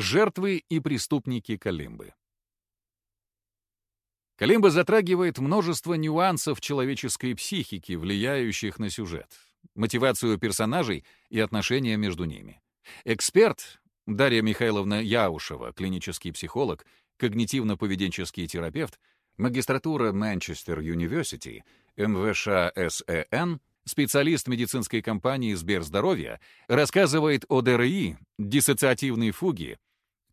Жертвы и преступники Калимбы. Калимба затрагивает множество нюансов человеческой психики, влияющих на сюжет, мотивацию персонажей и отношения между ними. Эксперт Дарья Михайловна Яушева, клинический психолог, когнитивно-поведенческий терапевт, магистратура Манчестер Юниверсити, МВШ СЭН, специалист медицинской компании Сберздоровья, рассказывает о ДРИ, диссоциативной фуге,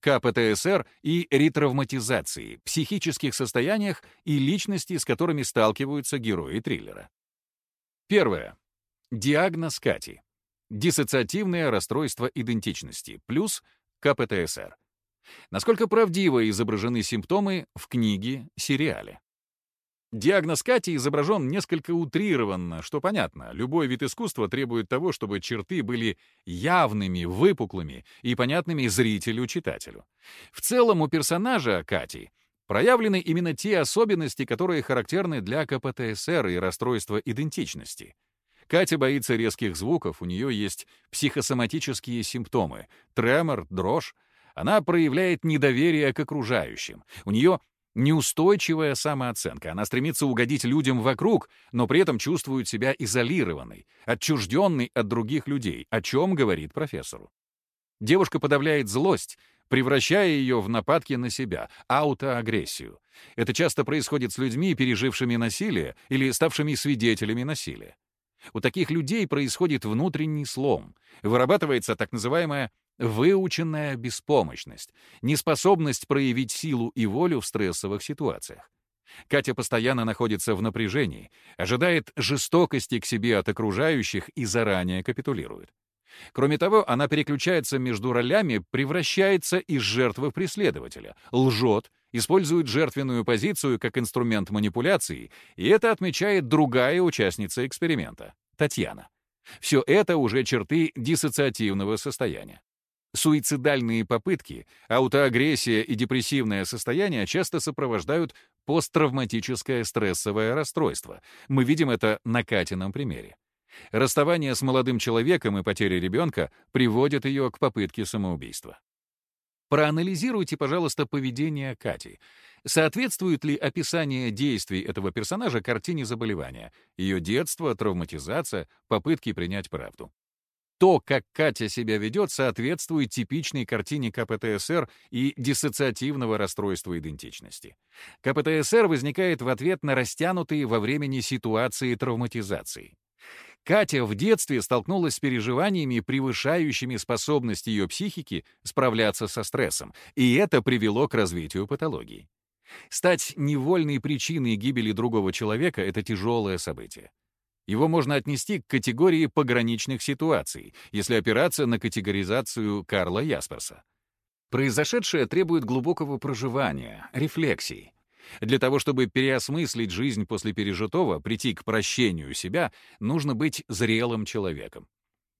КПТСР и ретравматизации, психических состояниях и личности, с которыми сталкиваются герои триллера. Первое. Диагноз Кати. Диссоциативное расстройство идентичности плюс КПТСР. Насколько правдиво изображены симптомы в книге, сериале. Диагноз Кати изображен несколько утрированно, что понятно. Любой вид искусства требует того, чтобы черты были явными, выпуклыми и понятными зрителю-читателю. В целом у персонажа Кати проявлены именно те особенности, которые характерны для КПТСР и расстройства идентичности. Катя боится резких звуков, у нее есть психосоматические симптомы — тремор, дрожь. Она проявляет недоверие к окружающим. У нее Неустойчивая самооценка. Она стремится угодить людям вокруг, но при этом чувствует себя изолированной, отчужденной от других людей, о чем говорит профессору. Девушка подавляет злость, превращая ее в нападки на себя, аутоагрессию. Это часто происходит с людьми, пережившими насилие или ставшими свидетелями насилия. У таких людей происходит внутренний слом, вырабатывается так называемая выученная беспомощность, неспособность проявить силу и волю в стрессовых ситуациях. Катя постоянно находится в напряжении, ожидает жестокости к себе от окружающих и заранее капитулирует. Кроме того, она переключается между ролями, превращается из жертвы в преследователя, лжет, использует жертвенную позицию как инструмент манипуляции, и это отмечает другая участница эксперимента — Татьяна. Все это уже черты диссоциативного состояния. Суицидальные попытки, аутоагрессия и депрессивное состояние часто сопровождают посттравматическое стрессовое расстройство. Мы видим это на Катином примере. Расставание с молодым человеком и потеря ребенка приводят ее к попытке самоубийства. Проанализируйте, пожалуйста, поведение Кати. Соответствует ли описание действий этого персонажа картине заболевания, ее детство, травматизация, попытки принять правду? То, как Катя себя ведет, соответствует типичной картине КПТСР и диссоциативного расстройства идентичности. КПТСР возникает в ответ на растянутые во времени ситуации травматизации. Катя в детстве столкнулась с переживаниями, превышающими способность ее психики справляться со стрессом, и это привело к развитию патологии. Стать невольной причиной гибели другого человека — это тяжелое событие. Его можно отнести к категории пограничных ситуаций, если опираться на категоризацию Карла Ясперса. Произошедшее требует глубокого проживания, рефлексии. Для того, чтобы переосмыслить жизнь после пережитого, прийти к прощению себя, нужно быть зрелым человеком.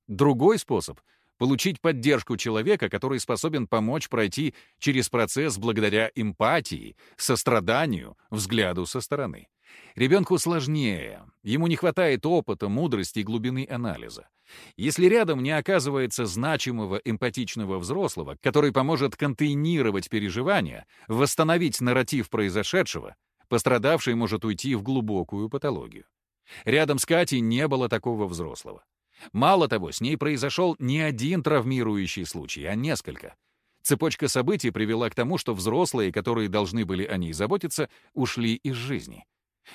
Другой способ — получить поддержку человека, который способен помочь пройти через процесс благодаря эмпатии, состраданию, взгляду со стороны. Ребенку сложнее, ему не хватает опыта, мудрости и глубины анализа. Если рядом не оказывается значимого эмпатичного взрослого, который поможет контейнировать переживания, восстановить нарратив произошедшего, пострадавший может уйти в глубокую патологию. Рядом с Катей не было такого взрослого. Мало того, с ней произошел не один травмирующий случай, а несколько. Цепочка событий привела к тому, что взрослые, которые должны были о ней заботиться, ушли из жизни.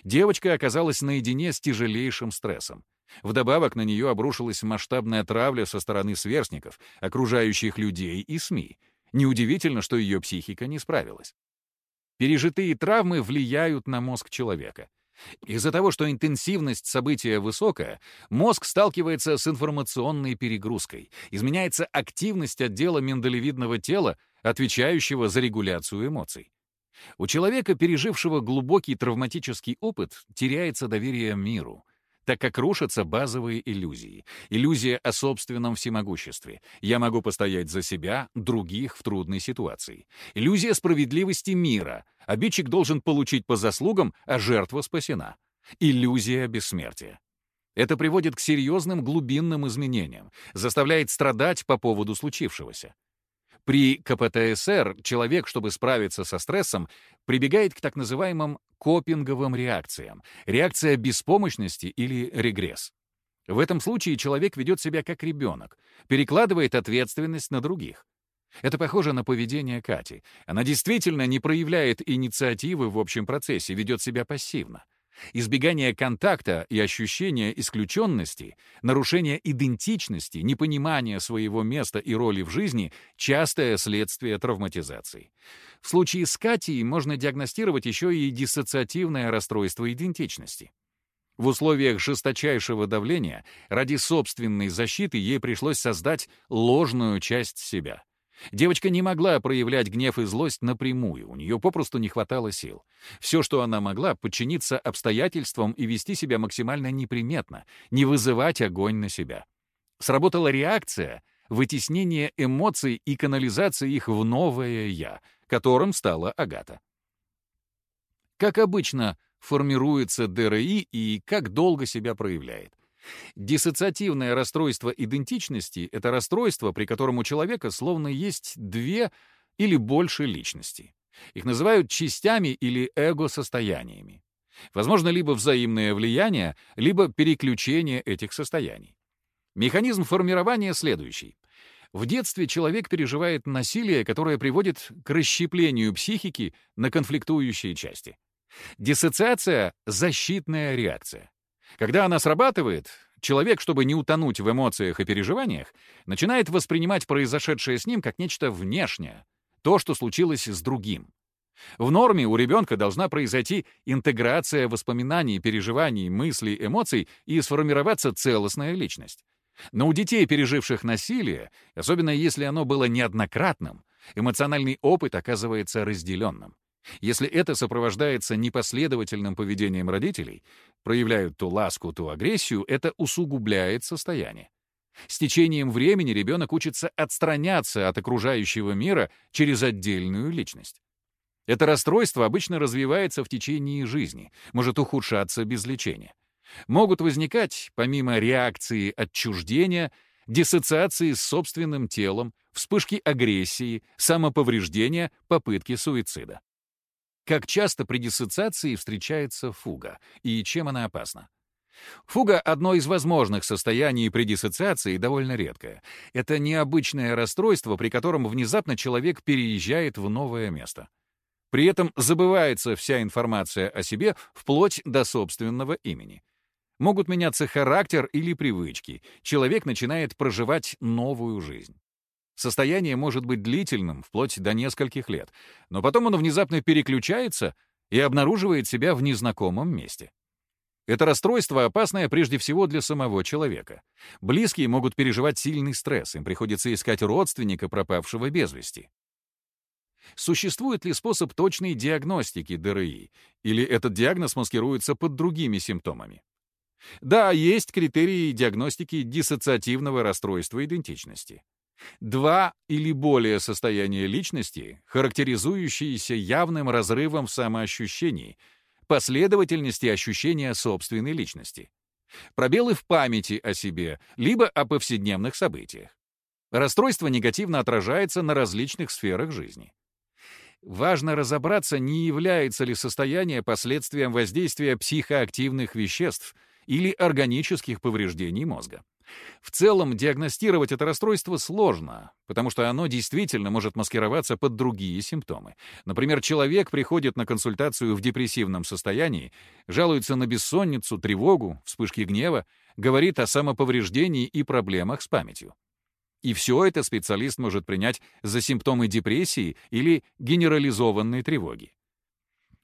Девочка оказалась наедине с тяжелейшим стрессом. Вдобавок на нее обрушилась масштабная травля со стороны сверстников, окружающих людей и СМИ. Неудивительно, что ее психика не справилась. Пережитые травмы влияют на мозг человека. Из-за того, что интенсивность события высокая, мозг сталкивается с информационной перегрузкой, изменяется активность отдела миндалевидного тела, отвечающего за регуляцию эмоций. У человека, пережившего глубокий травматический опыт, теряется доверие миру, так как рушатся базовые иллюзии. Иллюзия о собственном всемогуществе. Я могу постоять за себя, других в трудной ситуации. Иллюзия справедливости мира. Обидчик должен получить по заслугам, а жертва спасена. Иллюзия бессмертия. Это приводит к серьезным глубинным изменениям, заставляет страдать по поводу случившегося. При КПТСР человек, чтобы справиться со стрессом, прибегает к так называемым копинговым реакциям, реакция беспомощности или регресс. В этом случае человек ведет себя как ребенок, перекладывает ответственность на других. Это похоже на поведение Кати. Она действительно не проявляет инициативы в общем процессе, ведет себя пассивно. Избегание контакта и ощущение исключенности, нарушение идентичности, непонимание своего места и роли в жизни — частое следствие травматизации. В случае с Катей можно диагностировать еще и диссоциативное расстройство идентичности. В условиях жесточайшего давления ради собственной защиты ей пришлось создать ложную часть себя — Девочка не могла проявлять гнев и злость напрямую, у нее попросту не хватало сил. Все, что она могла, подчиниться обстоятельствам и вести себя максимально неприметно, не вызывать огонь на себя. Сработала реакция, вытеснение эмоций и канализация их в новое «я», которым стала Агата. Как обычно, формируется ДРИ и как долго себя проявляет. Диссоциативное расстройство идентичности — это расстройство, при котором у человека словно есть две или больше личностей. Их называют частями или эго-состояниями. Возможно, либо взаимное влияние, либо переключение этих состояний. Механизм формирования следующий. В детстве человек переживает насилие, которое приводит к расщеплению психики на конфликтующие части. Диссоциация — защитная реакция. Когда она срабатывает, человек, чтобы не утонуть в эмоциях и переживаниях, начинает воспринимать произошедшее с ним как нечто внешнее, то, что случилось с другим. В норме у ребенка должна произойти интеграция воспоминаний, переживаний, мыслей, эмоций и сформироваться целостная личность. Но у детей, переживших насилие, особенно если оно было неоднократным, эмоциональный опыт оказывается разделенным. Если это сопровождается непоследовательным поведением родителей, проявляют то ласку, то агрессию, это усугубляет состояние. С течением времени ребенок учится отстраняться от окружающего мира через отдельную личность. Это расстройство обычно развивается в течение жизни, может ухудшаться без лечения. Могут возникать, помимо реакции отчуждения, диссоциации с собственным телом, вспышки агрессии, самоповреждения, попытки суицида. Как часто при диссоциации встречается фуга, и чем она опасна? Фуга — одно из возможных состояний при диссоциации, довольно редкое. Это необычное расстройство, при котором внезапно человек переезжает в новое место. При этом забывается вся информация о себе вплоть до собственного имени. Могут меняться характер или привычки. Человек начинает проживать новую жизнь. Состояние может быть длительным, вплоть до нескольких лет, но потом оно внезапно переключается и обнаруживает себя в незнакомом месте. Это расстройство опасное прежде всего для самого человека. Близкие могут переживать сильный стресс, им приходится искать родственника, пропавшего без вести. Существует ли способ точной диагностики ДРИ, или этот диагноз маскируется под другими симптомами? Да, есть критерии диагностики диссоциативного расстройства идентичности. Два или более состояния личности, характеризующиеся явным разрывом в самоощущении, последовательности ощущения собственной личности. Пробелы в памяти о себе, либо о повседневных событиях. Расстройство негативно отражается на различных сферах жизни. Важно разобраться, не является ли состояние последствием воздействия психоактивных веществ или органических повреждений мозга. В целом, диагностировать это расстройство сложно, потому что оно действительно может маскироваться под другие симптомы. Например, человек приходит на консультацию в депрессивном состоянии, жалуется на бессонницу, тревогу, вспышки гнева, говорит о самоповреждении и проблемах с памятью. И все это специалист может принять за симптомы депрессии или генерализованной тревоги.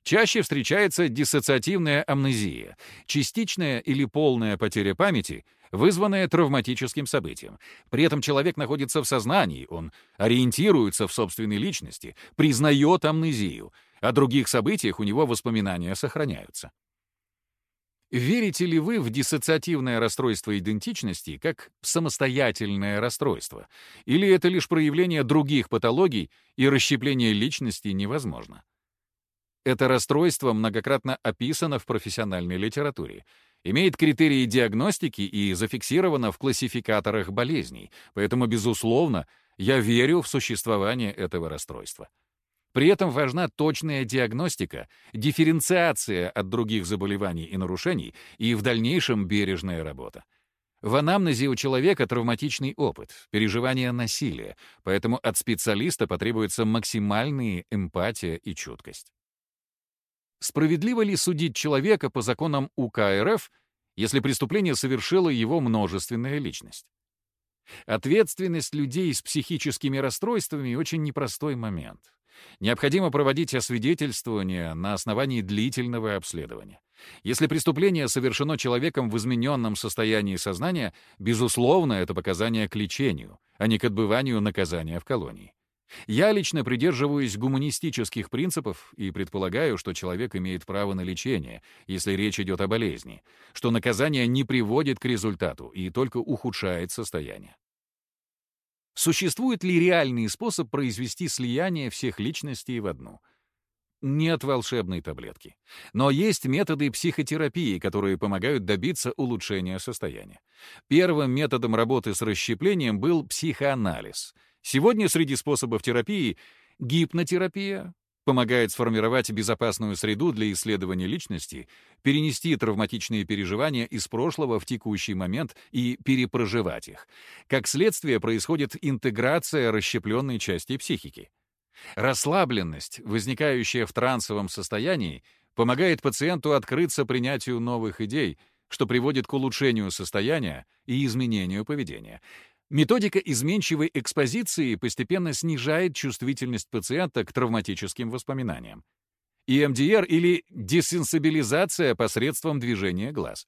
Чаще встречается диссоциативная амнезия, частичная или полная потеря памяти, вызванная травматическим событием. При этом человек находится в сознании, он ориентируется в собственной личности, признает амнезию, о других событиях у него воспоминания сохраняются. Верите ли вы в диссоциативное расстройство идентичности как самостоятельное расстройство? Или это лишь проявление других патологий и расщепление личности невозможно? Это расстройство многократно описано в профессиональной литературе, имеет критерии диагностики и зафиксировано в классификаторах болезней, поэтому, безусловно, Я верю в существование этого расстройства. При этом важна точная диагностика, дифференциация от других заболеваний и нарушений и в дальнейшем бережная работа. В анамнезе у человека травматичный опыт, переживание насилия, поэтому от специалиста потребуется максимальная эмпатия и чуткость. Справедливо ли судить человека по законам УК РФ, если преступление совершила его множественная личность? Ответственность людей с психическими расстройствами — очень непростой момент. Необходимо проводить освидетельствование на основании длительного обследования. Если преступление совершено человеком в измененном состоянии сознания, безусловно, это показание к лечению, а не к отбыванию наказания в колонии. Я лично придерживаюсь гуманистических принципов и предполагаю, что человек имеет право на лечение, если речь идет о болезни, что наказание не приводит к результату и только ухудшает состояние. Существует ли реальный способ произвести слияние всех личностей в одну? Нет волшебной таблетки. Но есть методы психотерапии, которые помогают добиться улучшения состояния. Первым методом работы с расщеплением был психоанализ. Сегодня среди способов терапии гипнотерапия, помогает сформировать безопасную среду для исследования личности, перенести травматичные переживания из прошлого в текущий момент и перепроживать их. Как следствие происходит интеграция расщепленной части психики. Расслабленность, возникающая в трансовом состоянии, помогает пациенту открыться принятию новых идей, что приводит к улучшению состояния и изменению поведения. Методика изменчивой экспозиции постепенно снижает чувствительность пациента к травматическим воспоминаниям. EMDR или десенсибилизация посредством движения глаз.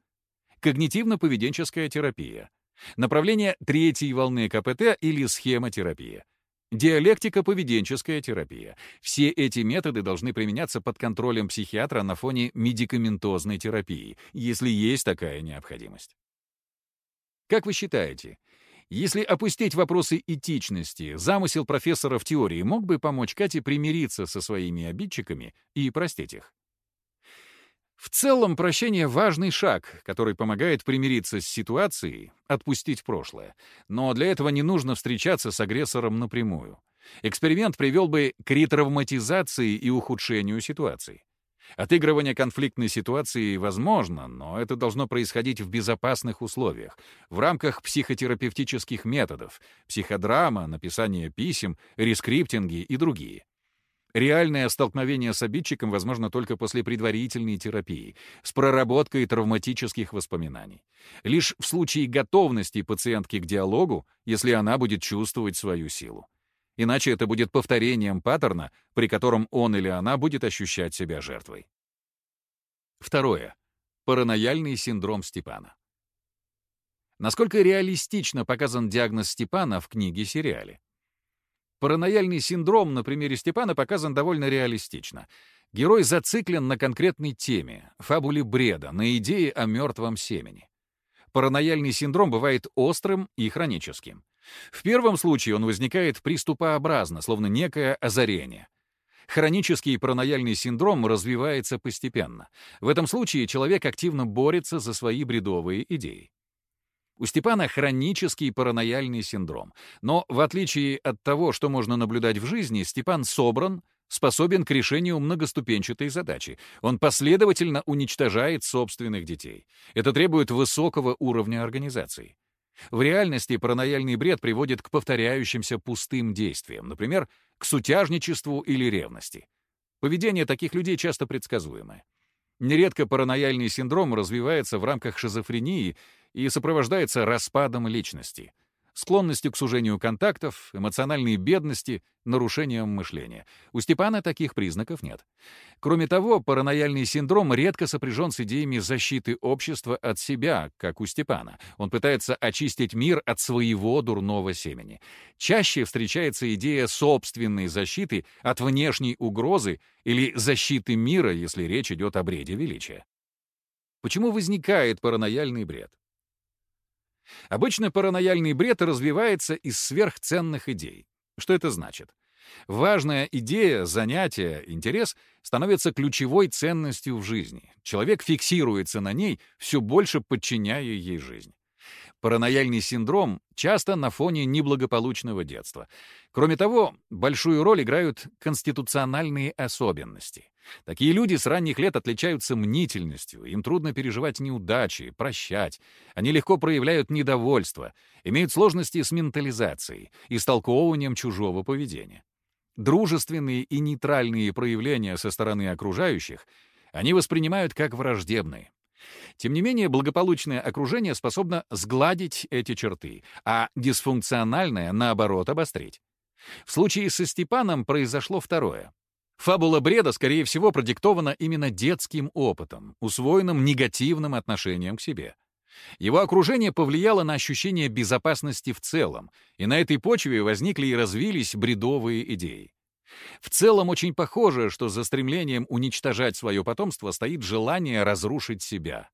Когнитивно-поведенческая терапия. Направление третьей волны КПТ или схемотерапия. Диалектика-поведенческая терапия. Все эти методы должны применяться под контролем психиатра на фоне медикаментозной терапии, если есть такая необходимость. Как вы считаете, если опустить вопросы этичности, замысел профессора в теории мог бы помочь Кате примириться со своими обидчиками и простить их. В целом, прощение — важный шаг, который помогает примириться с ситуацией, отпустить прошлое. Но для этого не нужно встречаться с агрессором напрямую. Эксперимент привел бы к ретравматизации и ухудшению ситуации. Отыгрывание конфликтной ситуации возможно, но это должно происходить в безопасных условиях, в рамках психотерапевтических методов, психодрама, написание писем, рескриптинги и другие. Реальное столкновение с обидчиком возможно только после предварительной терапии, с проработкой травматических воспоминаний. Лишь в случае готовности пациентки к диалогу, если она будет чувствовать свою силу. Иначе это будет повторением паттерна, при котором он или она будет ощущать себя жертвой. Второе. Паранояльный синдром Степана. Насколько реалистично показан диагноз Степана в книге-сериале? Паранояльный синдром на примере Степана показан довольно реалистично. Герой зациклен на конкретной теме, фабуле бреда, на идее о мертвом семени. Паранояльный синдром бывает острым и хроническим. В первом случае он возникает приступообразно, словно некое озарение. Хронический паранояльный синдром развивается постепенно. В этом случае человек активно борется за свои бредовые идеи. У Степана хронический паранояльный синдром. Но в отличие от того, что можно наблюдать в жизни, Степан собран, способен к решению многоступенчатой задачи. Он последовательно уничтожает собственных детей. Это требует высокого уровня организации. В реальности паранояльный бред приводит к повторяющимся пустым действиям, например, к сутяжничеству или ревности. Поведение таких людей часто предсказуемое. Нередко паранояльный синдром развивается в рамках шизофрении и сопровождается распадом личности — склонностью к сужению контактов, эмоциональной бедности, нарушением мышления. У Степана таких признаков нет. Кроме того, паранояльный синдром редко сопряжен с идеями защиты общества от себя, как у Степана. Он пытается очистить мир от своего дурного семени. Чаще встречается идея собственной защиты от внешней угрозы или защиты мира, если речь идет о бреде величия. Почему возникает паранояльный бред? Обычно паранояльный бред развивается из сверхценных идей. Что это значит? Важная идея, занятие, интерес становится ключевой ценностью в жизни. Человек фиксируется на ней, все больше подчиняя ей жизнь. Паранояльный синдром часто на фоне неблагополучного детства. Кроме того, большую роль играют конституциональные особенности. Такие люди с ранних лет отличаются мнительностью, им трудно переживать неудачи, прощать. Они легко проявляют недовольство, имеют сложности с ментализацией и истолковыванием чужого поведения. Дружественные и нейтральные проявления со стороны окружающих они воспринимают как враждебные. Тем не менее, благополучное окружение способно сгладить эти черты, а дисфункциональное, наоборот, обострить. В случае со Степаном произошло второе. Фабула бреда, скорее всего, продиктована именно детским опытом, усвоенным негативным отношением к себе. Его окружение повлияло на ощущение безопасности в целом, и на этой почве возникли и развились бредовые идеи. В целом очень похоже, что за стремлением уничтожать свое потомство стоит желание разрушить себя.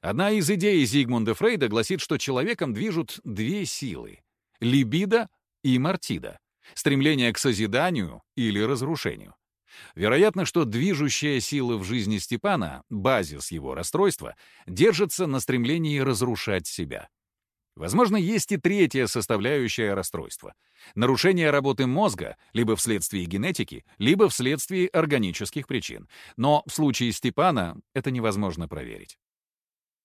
Одна из идей Зигмунда Фрейда гласит, что человеком движут две силы — либидо и мартида, стремление к созиданию или разрушению. Вероятно, что движущая сила в жизни Степана, базис его расстройства, держится на стремлении разрушать себя. Возможно, есть и третья составляющая расстройства — нарушение работы мозга либо вследствие генетики, либо вследствие органических причин. Но в случае Степана это невозможно проверить.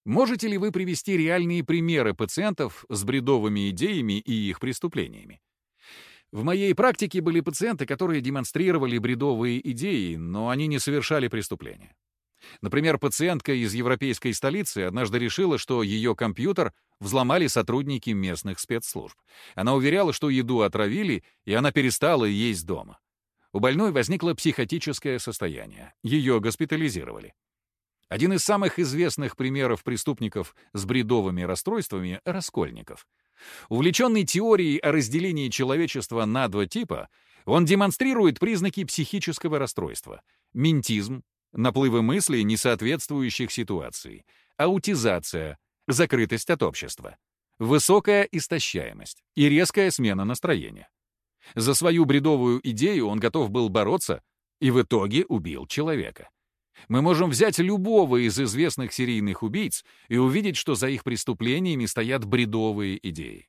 Можете ли вы привести реальные примеры пациентов с бредовыми идеями и их преступлениями? В моей практике были пациенты, которые демонстрировали бредовые идеи, но они не совершали преступления. Например, пациентка из европейской столицы однажды решила, что ее компьютер взломали сотрудники местных спецслужб. Она уверяла, что еду отравили, и она перестала есть дома. У больной возникло психотическое состояние. Ее госпитализировали. Один из самых известных примеров преступников с бредовыми расстройствами — Раскольников — Увлеченный теорией о разделении человечества на два типа, он демонстрирует признаки психического расстройства — ментизм, наплывы мыслей, не соответствующих ситуации, аутизация, закрытость от общества, высокая истощаемость и резкая смена настроения. За свою бредовую идею он готов был бороться и в итоге убил человека. Мы можем взять любого из известных серийных убийц и увидеть, что за их преступлениями стоят бредовые идеи.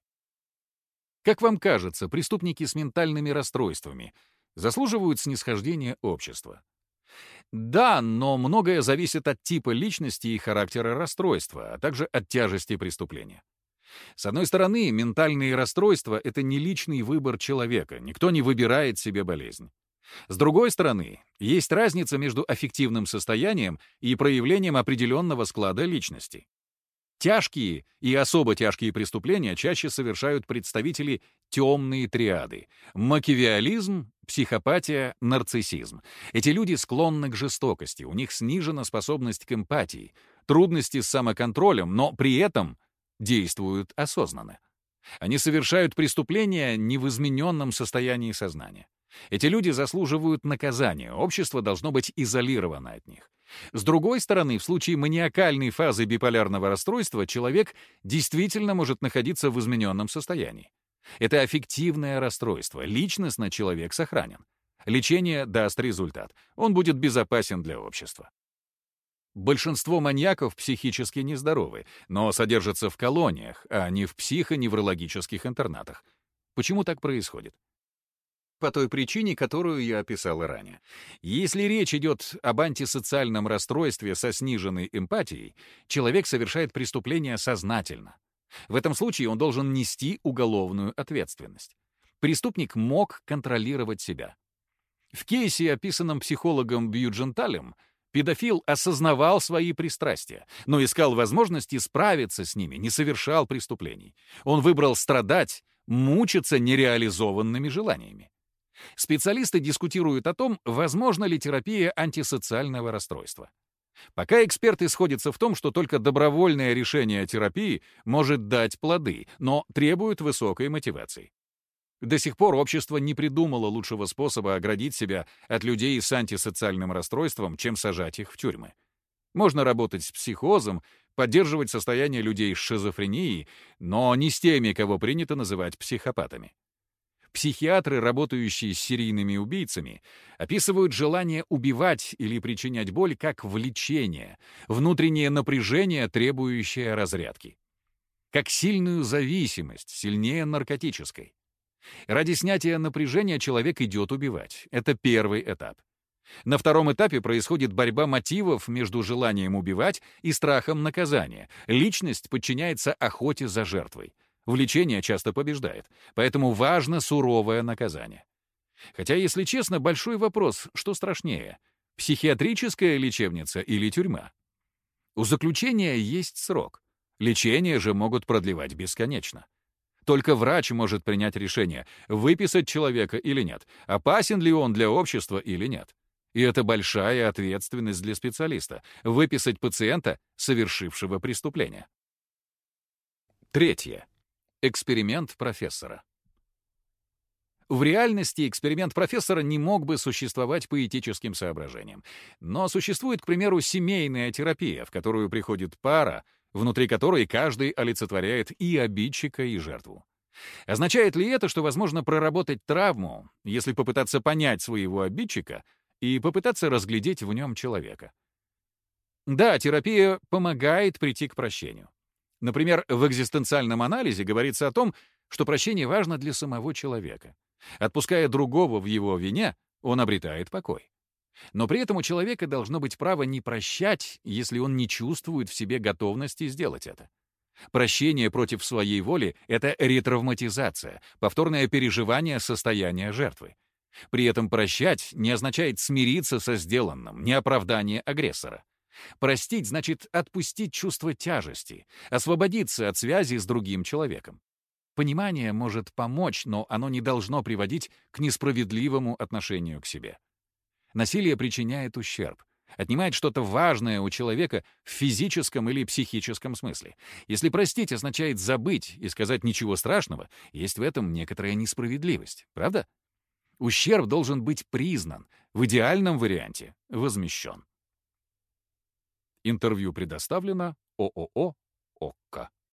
Как вам кажется, преступники с ментальными расстройствами заслуживают снисхождения общества? Да, но многое зависит от типа личности и характера расстройства, а также от тяжести преступления. С одной стороны, ментальные расстройства — это не личный выбор человека, никто не выбирает себе болезнь. С другой стороны, есть разница между аффективным состоянием и проявлением определенного склада личности. Тяжкие и особо тяжкие преступления чаще совершают представители темной триады — макивиализм, психопатия, нарциссизм. Эти люди склонны к жестокости, у них снижена способность к эмпатии, трудности с самоконтролем, но при этом действуют осознанно. Они совершают преступления не в измененном состоянии сознания. Эти люди заслуживают наказания, общество должно быть изолировано от них. С другой стороны, в случае маниакальной фазы биполярного расстройства человек действительно может находиться в измененном состоянии. Это аффективное расстройство, личностно человек сохранен. Лечение даст результат, он будет безопасен для общества. Большинство маньяков психически нездоровы, но содержатся в колониях, а не в психоневрологических интернатах. Почему так происходит? По той причине, которую я описал ранее. Если речь идет об антисоциальном расстройстве со сниженной эмпатией, человек совершает преступление сознательно. В этом случае он должен нести уголовную ответственность. Преступник мог контролировать себя. В кейсе, описанном психологом Бьюдженталем, педофил осознавал свои пристрастия, но искал возможности справиться с ними, не совершал преступлений. Он выбрал страдать, мучиться нереализованными желаниями. Специалисты дискутируют о том, возможно ли терапия антисоциального расстройства. Пока эксперты сходятся в том, что только добровольное решение терапии может дать плоды, но требует высокой мотивации. До сих пор общество не придумало лучшего способа оградить себя от людей с антисоциальным расстройством, чем сажать их в тюрьмы. Можно работать с психозом, поддерживать состояние людей с шизофренией, но не с теми, кого принято называть психопатами. Психиатры, работающие с серийными убийцами, описывают желание убивать или причинять боль как влечение, внутреннее напряжение, требующее разрядки. как сильную зависимость, сильнее наркотической. Ради снятия напряжения человек идет убивать. Это первый этап. На втором этапе происходит борьба мотивов между желанием убивать и страхом наказания. Личность подчиняется охоте за жертвой. Влечение часто побеждает, поэтому важно суровое наказание. Хотя, если честно, большой вопрос, что страшнее — психиатрическая лечебница или тюрьма? У заключения есть срок. Лечение же могут продлевать бесконечно. Только врач может принять решение, выписать человека или нет, опасен ли он для общества или нет. И это большая ответственность для специалиста — выписать пациента, совершившего преступление. Третье. Эксперимент профессора. В реальности эксперимент профессора не мог бы существовать по этическим соображениям. Но существует, к примеру, семейная терапия, в которую приходит пара, внутри которой каждый олицетворяет и обидчика, и жертву. Означает ли это, что возможно проработать травму, если попытаться понять своего обидчика и попытаться разглядеть в нем человека? Да, терапия помогает прийти к прощению. Например, в экзистенциальном анализе говорится о том, что прощение важно для самого человека. Отпуская другого в его вине, он обретает покой. Но при этом у человека должно быть право не прощать, если он не чувствует в себе готовности сделать это. Прощение против своей воли — это ретравматизация, повторное переживание состояния жертвы. При этом прощать не означает смириться со сделанным, не оправдание агрессора. Простить значит отпустить чувство тяжести, освободиться от связи с другим человеком. Понимание может помочь, но оно не должно приводить к несправедливому отношению к себе. Насилие причиняет ущерб, отнимает что-то важное у человека в физическом или психическом смысле. Если простить означает забыть и сказать ничего страшного, есть в этом некоторая несправедливость, правда? Ущерб должен быть признан, в идеальном варианте — возмещен. Интервью предоставлено ООО «Окка».